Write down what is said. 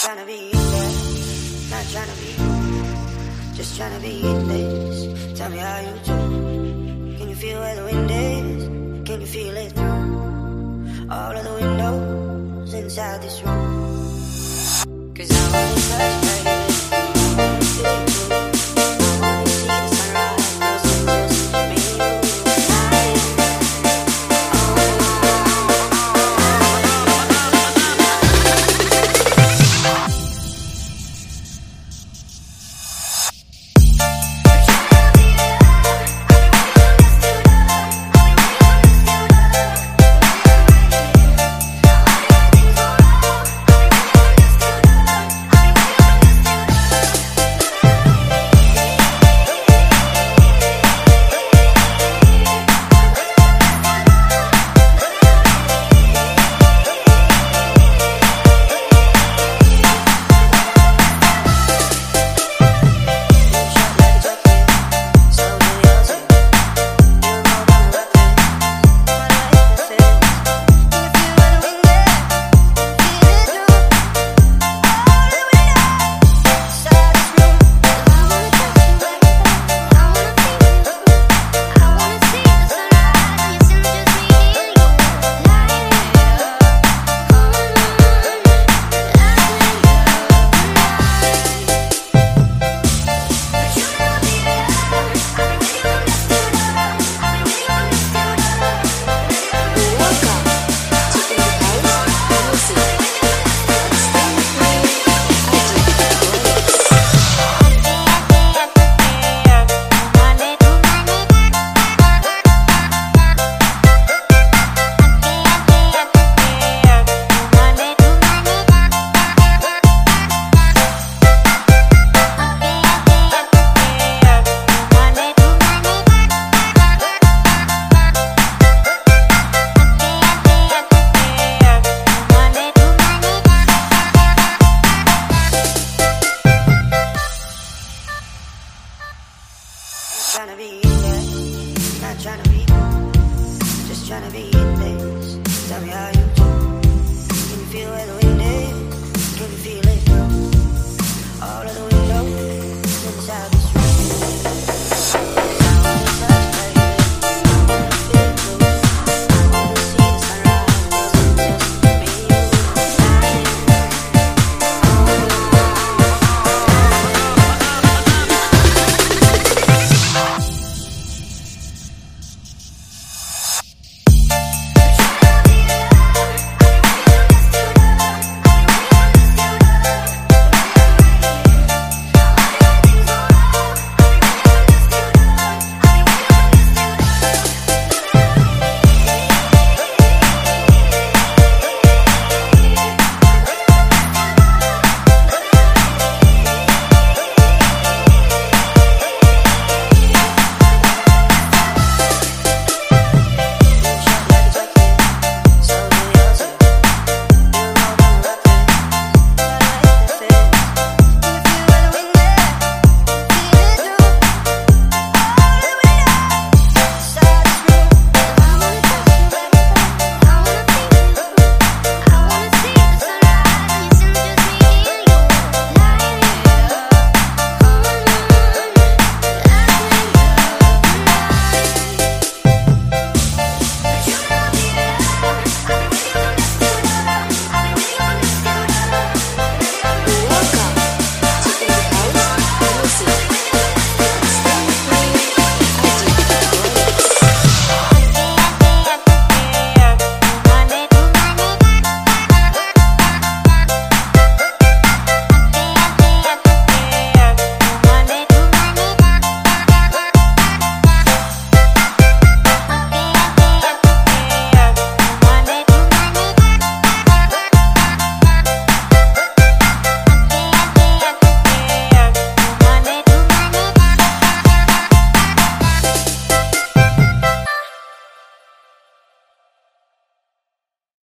trying to be not trying to be. Just trying to be in this. Tell me how you do. Can you feel where the wind is? Can you feel it through all of the windows inside this room? trying to be in there, not trying to be cool. Just trying to be in things. Tell me how you do. Can you feel it?